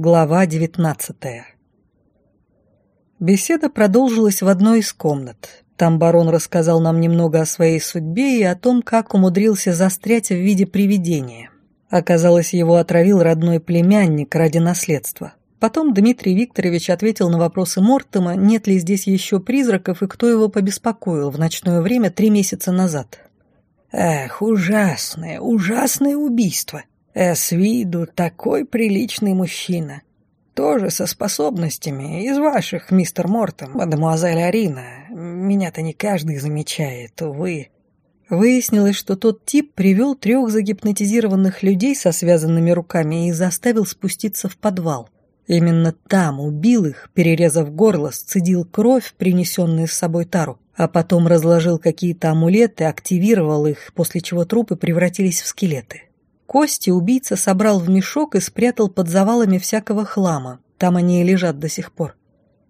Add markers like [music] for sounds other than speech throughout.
Глава девятнадцатая Беседа продолжилась в одной из комнат. Там барон рассказал нам немного о своей судьбе и о том, как умудрился застрять в виде привидения. Оказалось, его отравил родной племянник ради наследства. Потом Дмитрий Викторович ответил на вопросы Мортема, нет ли здесь еще призраков и кто его побеспокоил в ночное время три месяца назад. «Эх, ужасное, ужасное убийство! С виду такой приличный мужчина. Тоже со способностями из ваших, мистер Мортем, мадемуазель Арина. Меня-то не каждый замечает, увы». Выяснилось, что тот тип привел трех загипнотизированных людей со связанными руками и заставил спуститься в подвал. Именно там убил их, перерезав горло, сцедил кровь, принесенную с собой тару, а потом разложил какие-то амулеты, активировал их, после чего трупы превратились в скелеты. Кости убийца собрал в мешок и спрятал под завалами всякого хлама. Там они и лежат до сих пор.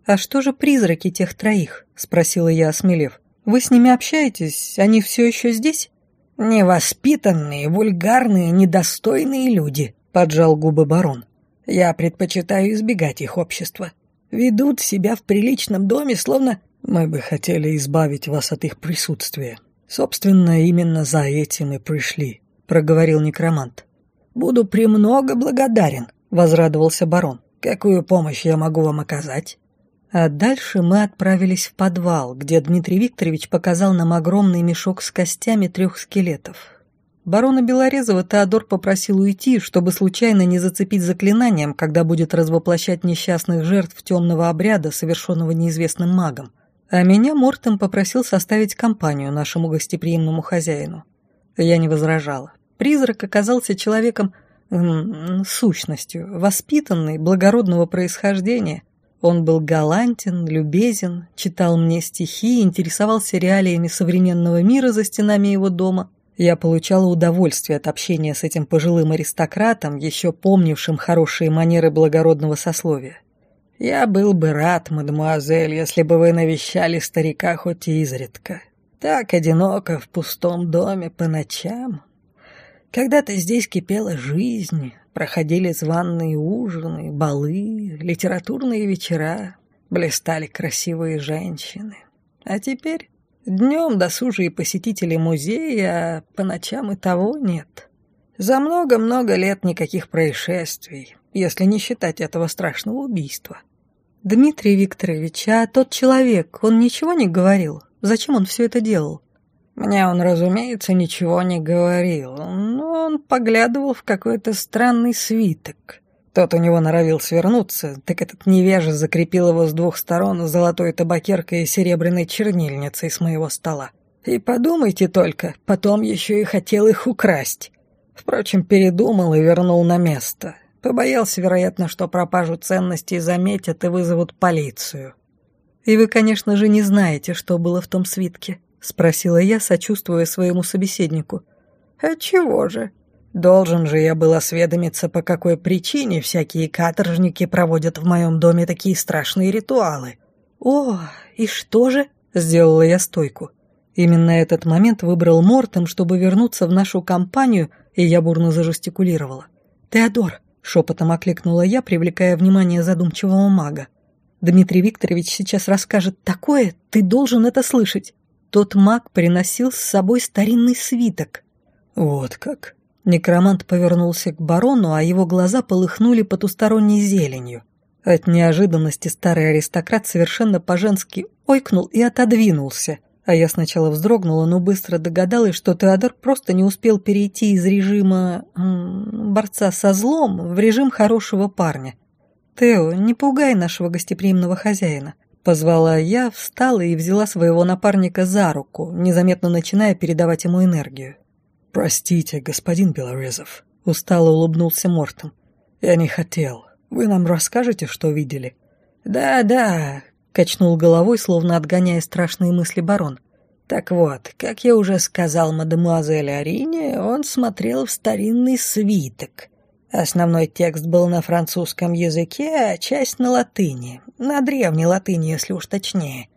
«А что же призраки тех троих?» — спросила я, осмелев. «Вы с ними общаетесь? Они все еще здесь?» «Невоспитанные, вульгарные, недостойные люди», — поджал губы барон. Я предпочитаю избегать их общества. Ведут себя в приличном доме, словно мы бы хотели избавить вас от их присутствия. Собственно, именно за этим и пришли, проговорил некромант. Буду премного благодарен, возрадовался барон. Какую помощь я могу вам оказать? А дальше мы отправились в подвал, где Дмитрий Викторович показал нам огромный мешок с костями трех скелетов. Барона Белорезова Теодор попросил уйти, чтобы случайно не зацепить заклинанием, когда будет развоплощать несчастных жертв темного обряда, совершенного неизвестным магом. А меня Мортем попросил составить компанию нашему гостеприимному хозяину. Я не возражала. Призрак оказался человеком сущностью, воспитанный, благородного происхождения. Он был галантен, любезен, читал мне стихи, интересовался реалиями современного мира за стенами его дома – я получала удовольствие от общения с этим пожилым аристократом, еще помнившим хорошие манеры благородного сословия. «Я был бы рад, мадемуазель, если бы вы навещали старика хоть изредка. Так одиноко в пустом доме по ночам. Когда-то здесь кипела жизнь, проходили званные ужины, балы, литературные вечера, блистали красивые женщины. А теперь Днем досужие посетители музея, а по ночам и того нет. За много-много лет никаких происшествий, если не считать этого страшного убийства. Дмитрий Викторович, а тот человек, он ничего не говорил? Зачем он все это делал? Мне он, разумеется, ничего не говорил, но он поглядывал в какой-то странный свиток. Тот у него норовил свернуться, так этот невежа закрепил его с двух сторон золотой табакеркой и серебряной чернильницей с моего стола. И подумайте только, потом еще и хотел их украсть. Впрочем, передумал и вернул на место. Побоялся, вероятно, что пропажу ценностей заметят и вызовут полицию. «И вы, конечно же, не знаете, что было в том свитке?» — спросила я, сочувствуя своему собеседнику. «А чего же? Должен же я был осведомиться, по какой причине всякие каторжники проводят в моем доме такие страшные ритуалы. «О, и что же?» — сделала я стойку. Именно этот момент выбрал Мортом, чтобы вернуться в нашу компанию, и я бурно зажестикулировала. «Теодор!» — шепотом окликнула я, привлекая внимание задумчивого мага. «Дмитрий Викторович сейчас расскажет такое, ты должен это слышать. Тот маг приносил с собой старинный свиток». «Вот как?» Некромант повернулся к барону, а его глаза полыхнули потусторонней зеленью. От неожиданности старый аристократ совершенно по-женски ойкнул и отодвинулся, а я сначала вздрогнула, но быстро догадалась, что Теодор просто не успел перейти из режима м, борца со злом в режим хорошего парня. «Тео, не пугай нашего гостеприимного хозяина», — позвала я, встала и взяла своего напарника за руку, незаметно начиная передавать ему энергию. «Простите, господин Белорезов», — устало улыбнулся Мортом. «Я не хотел. Вы нам расскажете, что видели?» «Да, да», — качнул головой, словно отгоняя страшные мысли барон. «Так вот, как я уже сказал мадемуазель Арине, он смотрел в старинный свиток. Основной текст был на французском языке, а часть на латыни. На древней латыни, если уж точнее».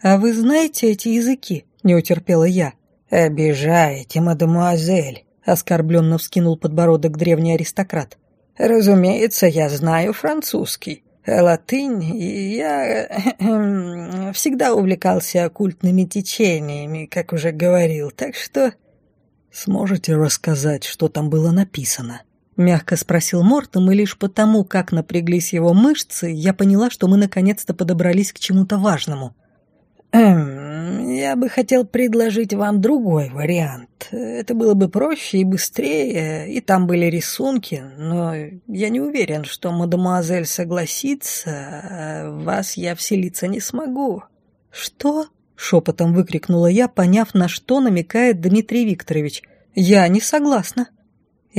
«А вы знаете эти языки?» — не утерпела я. «Обижаете, мадемуазель», — оскорбленно вскинул подбородок древний аристократ. Разумеется, я знаю французский, латынь, и я э, [clears throat] всегда увлекался оккультными течениями, как уже говорил, так что... Сможете рассказать, что там было написано? Мягко спросил Мортом, и лишь потому, как напряглись его мышцы, я поняла, что мы наконец-то подобрались к чему-то важному. Эм, я бы хотел предложить вам другой вариант. Это было бы проще и быстрее, и там были рисунки, но я не уверен, что мадемуазель согласится, а в вас я вселиться не смогу. Что? Шепотом выкрикнула я, поняв, на что намекает Дмитрий Викторович. Я не согласна.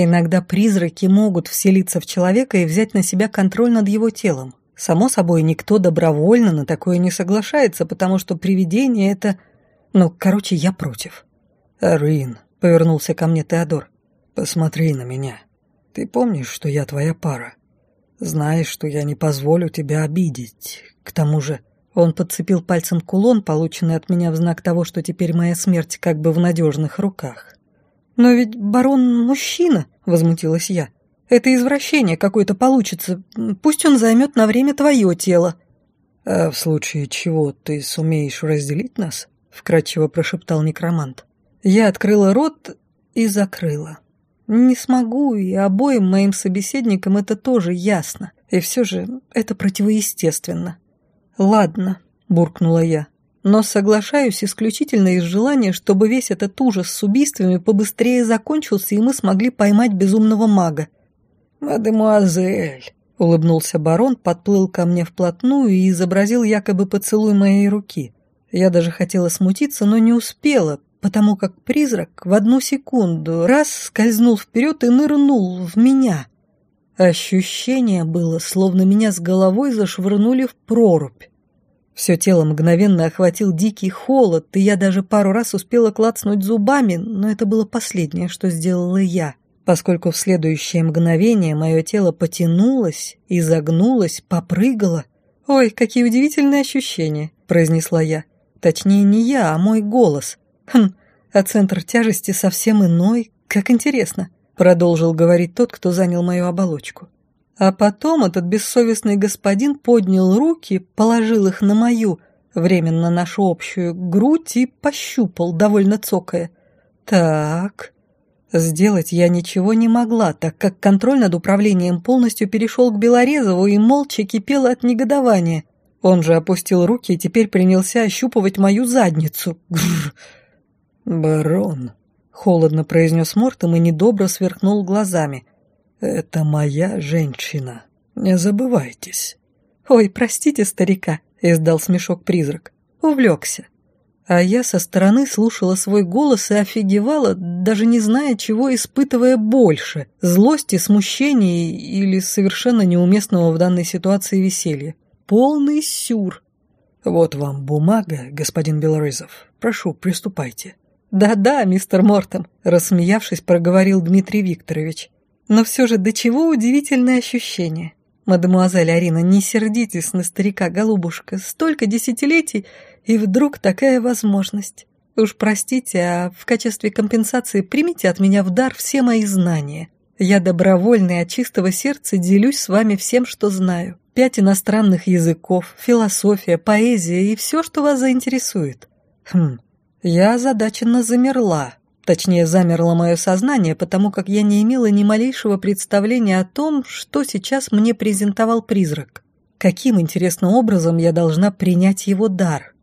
Иногда призраки могут вселиться в человека и взять на себя контроль над его телом. Само собой, никто добровольно на такое не соглашается, потому что привидение — это... Ну, короче, я против. «Рин», — повернулся ко мне Теодор, — «посмотри на меня. Ты помнишь, что я твоя пара? Знаешь, что я не позволю тебя обидеть. К тому же...» Он подцепил пальцем кулон, полученный от меня в знак того, что теперь моя смерть как бы в надежных руках. «Но ведь барон мужчина», — возмутилась я. «Это извращение какое-то получится. Пусть он займет на время твое тело». «А в случае чего ты сумеешь разделить нас?» — вкратчиво прошептал некромант. Я открыла рот и закрыла. Не смогу, и обоим моим собеседникам это тоже ясно. И все же это противоестественно. «Ладно», — буркнула я но соглашаюсь исключительно из желания, чтобы весь этот ужас с убийствами побыстрее закончился, и мы смогли поймать безумного мага. «Мадемуазель», — улыбнулся барон, подплыл ко мне вплотную и изобразил якобы поцелуй моей руки. Я даже хотела смутиться, но не успела, потому как призрак в одну секунду раз скользнул вперед и нырнул в меня. Ощущение было, словно меня с головой зашвырнули в прорубь. Все тело мгновенно охватил дикий холод, и я даже пару раз успела клацнуть зубами, но это было последнее, что сделала я, поскольку в следующее мгновение мое тело потянулось, изогнулось, попрыгало. «Ой, какие удивительные ощущения!» – произнесла я. Точнее, не я, а мой голос. «Хм, а центр тяжести совсем иной. Как интересно!» – продолжил говорить тот, кто занял мою оболочку. А потом этот бессовестный господин поднял руки, положил их на мою, временно нашу общую, грудь и пощупал, довольно цокая. Так, сделать я ничего не могла, так как контроль над управлением полностью перешел к Белорезову и молча кипел от негодования. Он же опустил руки и теперь принялся ощупывать мою задницу. Гррр. «Барон», — холодно произнес Мортом и недобро сверкнул глазами. «Это моя женщина. Не забывайтесь». «Ой, простите старика», — издал смешок призрак. Увлекся. А я со стороны слушала свой голос и офигевала, даже не зная, чего испытывая больше — злости, смущения или совершенно неуместного в данной ситуации веселья. Полный сюр. «Вот вам бумага, господин Белорызов. Прошу, приступайте». «Да-да, мистер Мортом», — рассмеявшись, проговорил Дмитрий Викторович. Но все же до чего удивительное ощущение. Мадемуазель Арина, не сердитесь на старика, голубушка. Столько десятилетий, и вдруг такая возможность. Уж простите, а в качестве компенсации примите от меня в дар все мои знания. Я добровольно и от чистого сердца делюсь с вами всем, что знаю. Пять иностранных языков, философия, поэзия и все, что вас заинтересует. Хм, я озадаченно замерла, Точнее, замерло мое сознание, потому как я не имела ни малейшего представления о том, что сейчас мне презентовал призрак. Каким интересным образом я должна принять его дар?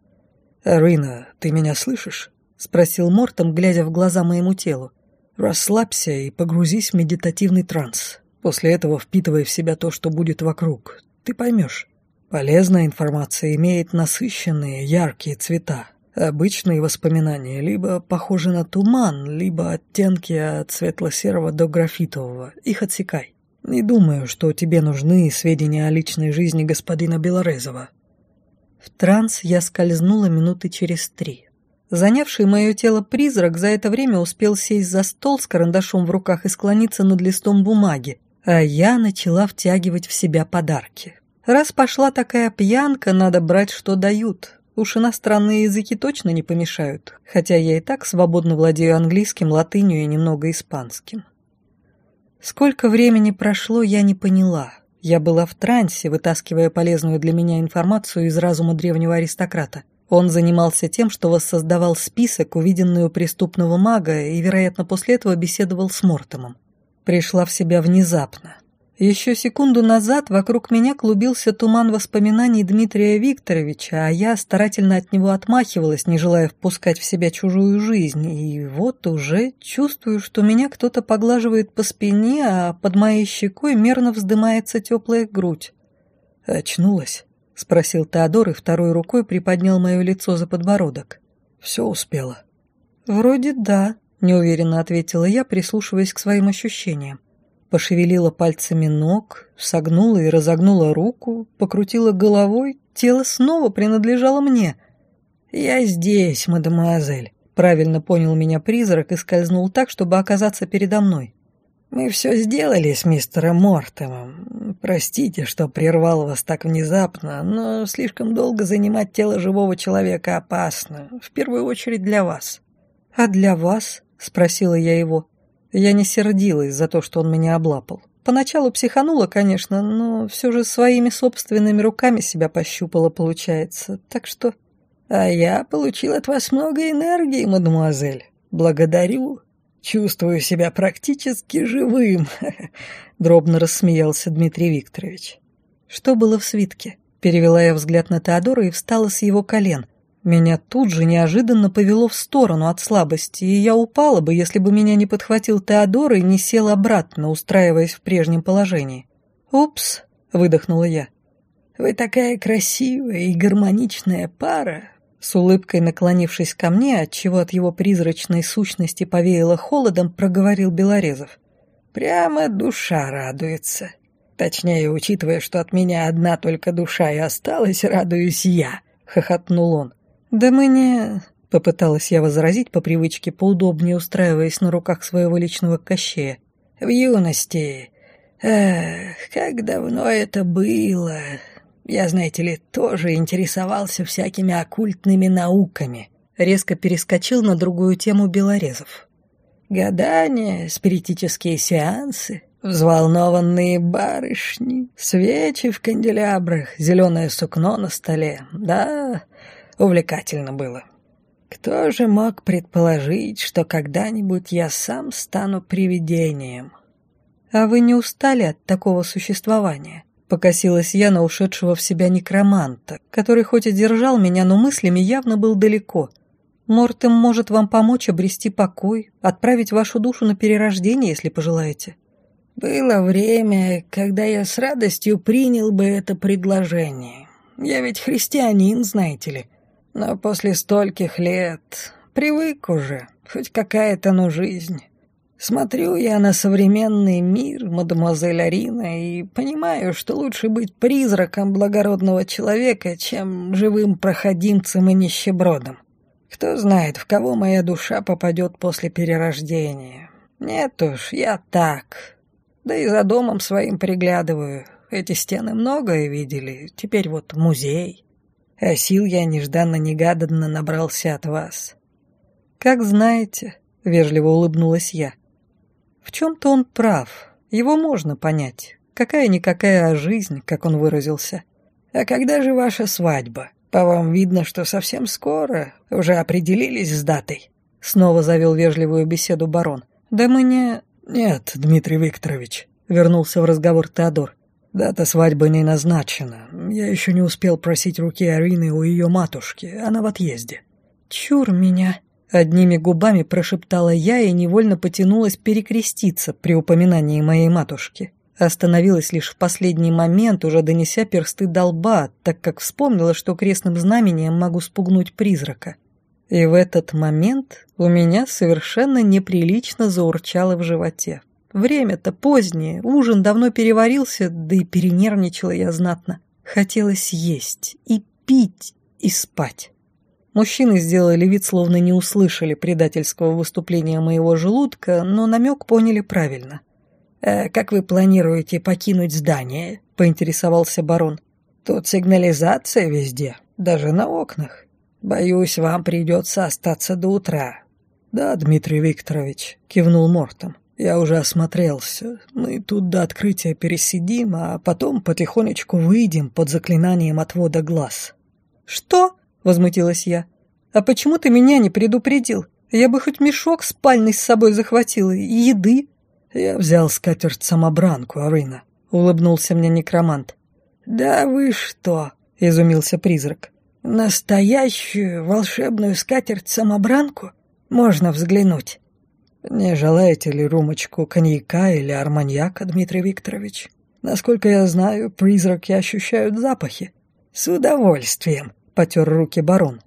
«Рина, ты меня слышишь?» — спросил Мортом, глядя в глаза моему телу. «Расслабься и погрузись в медитативный транс. После этого впитывай в себя то, что будет вокруг. Ты поймешь. Полезная информация имеет насыщенные, яркие цвета, Обычные воспоминания либо похожи на туман, либо оттенки от светло-серого до графитового. Их отсекай. Не думаю, что тебе нужны сведения о личной жизни господина Белорезова. В транс я скользнула минуты через три. Занявший мое тело призрак за это время успел сесть за стол с карандашом в руках и склониться над листом бумаги, а я начала втягивать в себя подарки. Раз пошла такая пьянка, надо брать, что дают. Уж иностранные языки точно не помешают, хотя я и так свободно владею английским, латынью и немного испанским. Сколько времени прошло, я не поняла. Я была в трансе, вытаскивая полезную для меня информацию из разума древнего аристократа. Он занимался тем, что воссоздавал список, увиденный у преступного мага, и, вероятно, после этого беседовал с Мортомом. Пришла в себя внезапно. Еще секунду назад вокруг меня клубился туман воспоминаний Дмитрия Викторовича, а я старательно от него отмахивалась, не желая впускать в себя чужую жизнь. И вот уже чувствую, что меня кто-то поглаживает по спине, а под моей щекой мерно вздымается теплая грудь. «Очнулась?» — спросил Теодор и второй рукой приподнял мое лицо за подбородок. «Все успела?» «Вроде да», — неуверенно ответила я, прислушиваясь к своим ощущениям пошевелила пальцами ног, согнула и разогнула руку, покрутила головой, тело снова принадлежало мне. «Я здесь, мадемуазель», — правильно понял меня призрак и скользнул так, чтобы оказаться передо мной. «Мы все сделали с мистером Мортемом. Простите, что прервал вас так внезапно, но слишком долго занимать тело живого человека опасно, в первую очередь для вас». «А для вас?» — спросила я его. Я не сердилась за то, что он меня облапал. Поначалу психанула, конечно, но все же своими собственными руками себя пощупала, получается. Так что... А я получил от вас много энергии, мадемуазель. Благодарю. Чувствую себя практически живым. [laughs] Дробно рассмеялся Дмитрий Викторович. Что было в свитке? Перевела я взгляд на Теодора и встала с его колен. Меня тут же неожиданно повело в сторону от слабости, и я упала бы, если бы меня не подхватил Теодор и не сел обратно, устраиваясь в прежнем положении. «Упс», — выдохнула я. «Вы такая красивая и гармоничная пара», с улыбкой наклонившись ко мне, отчего от его призрачной сущности повеяло холодом, проговорил Белорезов. «Прямо душа радуется. Точнее, учитывая, что от меня одна только душа и осталась, радуюсь я», — хохотнул он. «Да мы не...» — попыталась я возразить по привычке, поудобнее устраиваясь на руках своего личного кощея. «В юности... Эх, как давно это было... Я, знаете ли, тоже интересовался всякими оккультными науками». Резко перескочил на другую тему белорезов. «Гадания, спиритические сеансы, взволнованные барышни, свечи в канделябрах, зеленое сукно на столе. Да, увлекательно было. Кто же мог предположить, что когда-нибудь я сам стану привидением? А вы не устали от такого существования? Покосилась я на ушедшего в себя некроманта, который хоть и держал меня, но мыслями явно был далеко. Мортем может вам помочь обрести покой, отправить вашу душу на перерождение, если пожелаете. Было время, когда я с радостью принял бы это предложение. Я ведь христианин, знаете ли. Но после стольких лет привык уже, хоть какая-то, ну, жизнь. Смотрю я на современный мир, мадемуазель Арина, и понимаю, что лучше быть призраком благородного человека, чем живым проходимцем и нищебродом. Кто знает, в кого моя душа попадет после перерождения. Нет уж, я так. Да и за домом своим приглядываю. Эти стены многое видели, теперь вот музей а сил я нежданно-негаданно набрался от вас». «Как знаете», — вежливо улыбнулась я. «В чем-то он прав, его можно понять. Какая-никакая жизнь, как он выразился». «А когда же ваша свадьба? По вам видно, что совсем скоро. Уже определились с датой?» Снова завел вежливую беседу барон. «Да мы не...» «Нет, Дмитрий Викторович», — вернулся в разговор Теодор. Дата свадьбы не назначена. Я еще не успел просить руки Арины у ее матушки. Она в отъезде. «Чур меня!» Одними губами прошептала я и невольно потянулась перекреститься при упоминании моей матушки. Остановилась лишь в последний момент, уже донеся персты до лба, так как вспомнила, что крестным знамением могу спугнуть призрака. И в этот момент у меня совершенно неприлично заурчало в животе. Время-то позднее, ужин давно переварился, да и перенервничала я знатно. Хотелось есть и пить и спать. Мужчины сделали вид, словно не услышали предательского выступления моего желудка, но намек поняли правильно. «Э, «Как вы планируете покинуть здание?» — поинтересовался барон. «Тут сигнализация везде, даже на окнах. Боюсь, вам придется остаться до утра». «Да, Дмитрий Викторович», — кивнул Мортом. Я уже осмотрелся. Мы тут до открытия пересидим, а потом потихонечку выйдем под заклинанием отвода глаз». «Что?» — возмутилась я. «А почему ты меня не предупредил? Я бы хоть мешок спальный с собой захватила и еды». «Я взял скатерть-самобранку, Арина», — улыбнулся мне некромант. «Да вы что?» — изумился призрак. «Настоящую волшебную скатерть-самобранку? Можно взглянуть?» «Не желаете ли румочку коньяка или арманьяка, Дмитрий Викторович? Насколько я знаю, призраки ощущают запахи». «С удовольствием», — потер руки барон.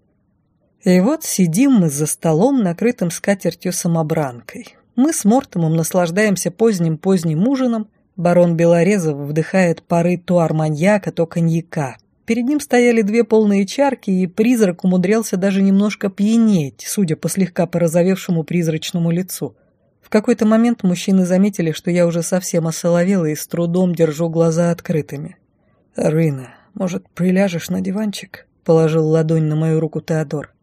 И вот сидим мы за столом, накрытым скатертью-самобранкой. Мы с Мортомом наслаждаемся поздним-поздним ужином. Барон Белорезов вдыхает пары то арманьяка, то коньяка. Перед ним стояли две полные чарки, и призрак умудрялся даже немножко пьянеть, судя по слегка порозовевшему призрачному лицу. В какой-то момент мужчины заметили, что я уже совсем осоловела и с трудом держу глаза открытыми. «Рына, может, приляжешь на диванчик?» — положил ладонь на мою руку Теодор.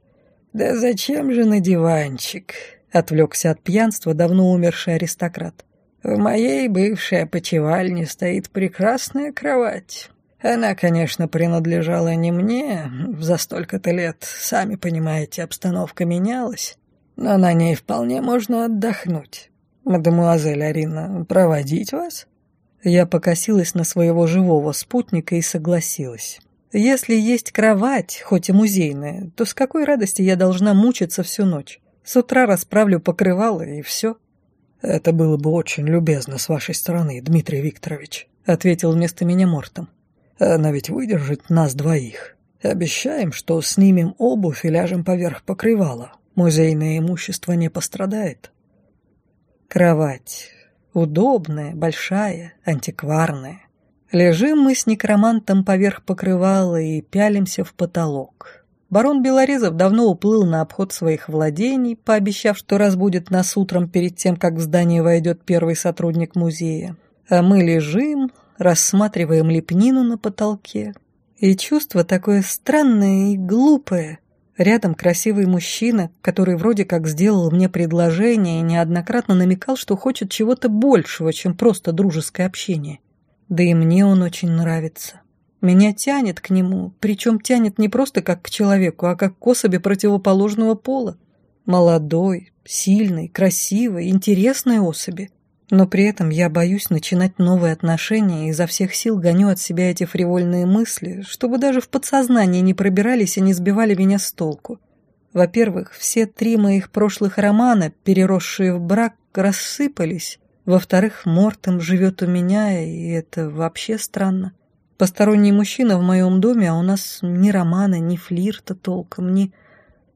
«Да зачем же на диванчик?» — отвлекся от пьянства давно умерший аристократ. «В моей бывшей опочивальне стоит прекрасная кровать. Она, конечно, принадлежала не мне, за столько-то лет, сами понимаете, обстановка менялась, но на ней вполне можно отдохнуть. Мадемуазель Арина, проводить вас?» Я покосилась на своего живого спутника и согласилась. Если есть кровать, хоть и музейная, то с какой радости я должна мучиться всю ночь? С утра расправлю покрывало и все. «Это было бы очень любезно с вашей стороны, Дмитрий Викторович», — ответил вместо меня Мортом. Она ведь выдержит нас двоих. Обещаем, что снимем обувь и ляжем поверх покрывала. Музейное имущество не пострадает. Кровать. Удобная, большая, антикварная. Лежим мы с некромантом поверх покрывала и пялимся в потолок. Барон Белорезов давно уплыл на обход своих владений, пообещав, что разбудит нас утром перед тем, как в здание войдет первый сотрудник музея. А мы лежим, рассматриваем лепнину на потолке. И чувство такое странное и глупое. Рядом красивый мужчина, который вроде как сделал мне предложение и неоднократно намекал, что хочет чего-то большего, чем просто дружеское общение. Да и мне он очень нравится. Меня тянет к нему, причем тянет не просто как к человеку, а как к особи противоположного пола. Молодой, сильной, красивой, интересной особи. Но при этом я боюсь начинать новые отношения и изо всех сил гоню от себя эти фривольные мысли, чтобы даже в подсознании не пробирались и не сбивали меня с толку. Во-первых, все три моих прошлых романа, переросшие в брак, рассыпались. Во-вторых, Мортем живет у меня, и это вообще странно. Посторонний мужчина в моем доме, а у нас ни романа, ни флирта толком, ни...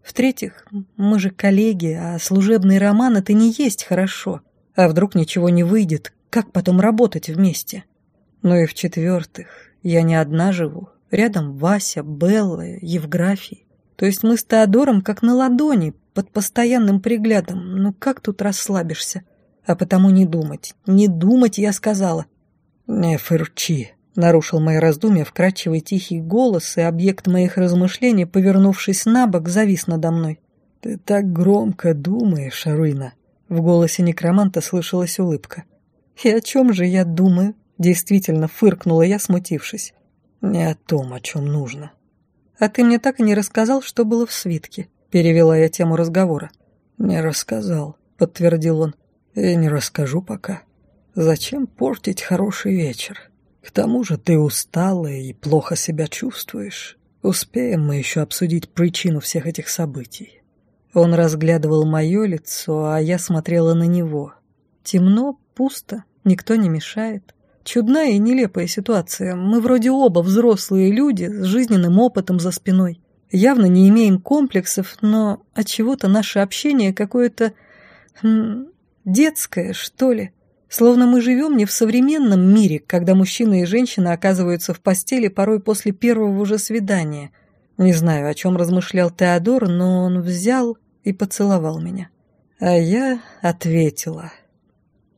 В-третьих, мы же коллеги, а служебный роман — это не есть хорошо. А вдруг ничего не выйдет? Как потом работать вместе? Ну и в-четвертых, я не одна живу. Рядом Вася, Белла, Евграфий. То есть мы с Теодором как на ладони, под постоянным приглядом. Ну как тут расслабишься? А потому не думать. Не думать, я сказала. Не фырчи, нарушил мои раздумья вкрадчивый тихий голос, и объект моих размышлений, повернувшись на бок, завис надо мной. Ты так громко думаешь, Руина. В голосе некроманта слышалась улыбка. «И о чем же я думаю?» Действительно фыркнула я, смутившись. «Не о том, о чем нужно». «А ты мне так и не рассказал, что было в свитке?» Перевела я тему разговора. «Не рассказал», — подтвердил он. «И не расскажу пока. Зачем портить хороший вечер? К тому же ты устала и плохо себя чувствуешь. Успеем мы еще обсудить причину всех этих событий. Он разглядывал мое лицо, а я смотрела на него. Темно, пусто, никто не мешает. Чудная и нелепая ситуация. Мы вроде оба взрослые люди с жизненным опытом за спиной. Явно не имеем комплексов, но от чего-то наше общение какое-то детское, что ли. Словно мы живем не в современном мире, когда мужчина и женщина оказываются в постели порой после первого же свидания, не знаю, о чем размышлял Теодор, но он взял и поцеловал меня. А я ответила.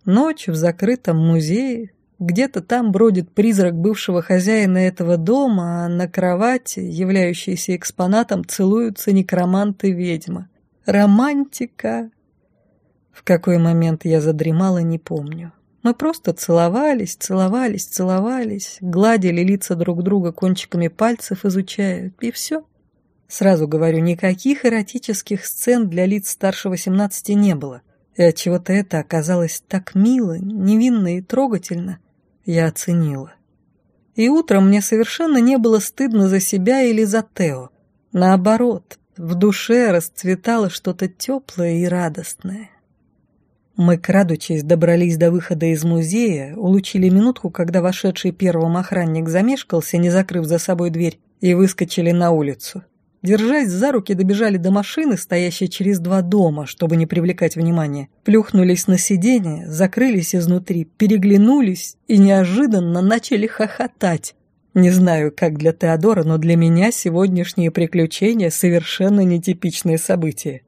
Ночь в закрытом музее, где-то там бродит призрак бывшего хозяина этого дома, а на кровати, являющейся экспонатом, целуются некромант и ведьма. Романтика. В какой момент я задремала, не помню. Мы просто целовались, целовались, целовались, гладили лица друг друга кончиками пальцев, изучая, и все. Сразу говорю, никаких эротических сцен для лиц старше 18 не было. И от чего то это оказалось так мило, невинно и трогательно, я оценила. И утром мне совершенно не было стыдно за себя или за Тео. Наоборот, в душе расцветало что-то теплое и радостное. Мы, крадучись, добрались до выхода из музея, улучили минутку, когда вошедший первым охранник замешкался, не закрыв за собой дверь, и выскочили на улицу. Держась за руки, добежали до машины, стоящей через два дома, чтобы не привлекать внимания. Плюхнулись на сиденье, закрылись изнутри, переглянулись и неожиданно начали хохотать. Не знаю, как для Теодора, но для меня сегодняшние приключения совершенно нетипичные события.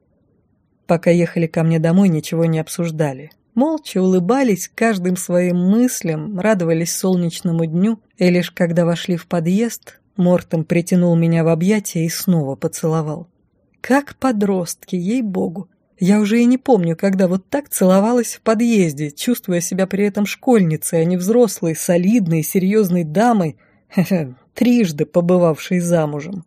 Пока ехали ко мне домой, ничего не обсуждали. Молча улыбались каждым своим мыслям, радовались солнечному дню, и лишь когда вошли в подъезд, Мортом притянул меня в объятия и снова поцеловал. Как подростки, ей-богу. Я уже и не помню, когда вот так целовалась в подъезде, чувствуя себя при этом школьницей, а не взрослой, солидной, серьезной дамой, [laughs] трижды побывавшей замужем.